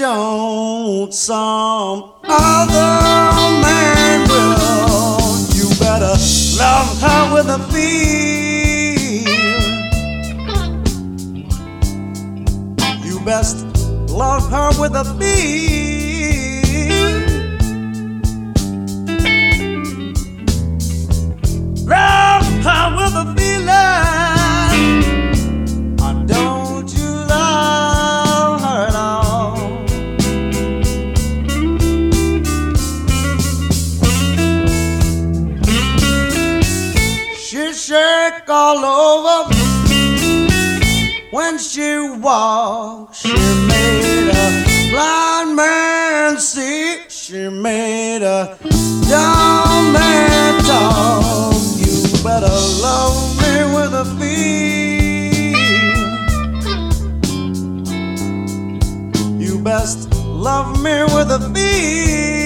want some other man will. You better love her with a feel. You best love her with a feel. All over when she walks. She made a blind man see. She made a dumb man talk. You better love me with a feel. You best love me with a feel.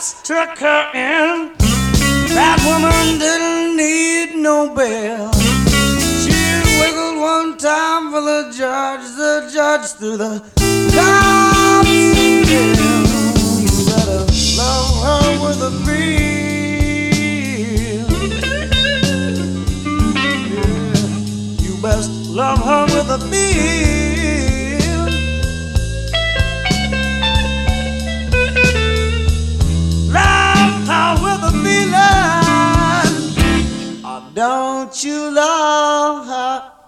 The took her in. That woman didn't need no bail. She wiggled one time for the judge. The judge threw the cops in. You better love her with a don't you love her